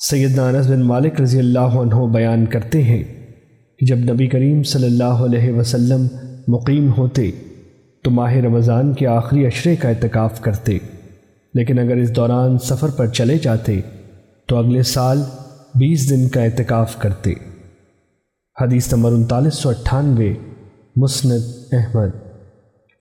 سیدنا انس بن مالک رضی اللہ عنہ بیان کرتے ہیں کہ جب نبی کریم صلی اللہ علیہ وسلم مقیم ہوتے تو ماہ رمضان کے آخری عشرے کا اعتکاف کرتے، لیکن اگر اس دوران سفر پر چلے جاتے تو اگلے سال بیس دن کا اعتکاف کرتے۔ حدیث نمبر انتالیس سو اٹھانوے، مسند احمد۔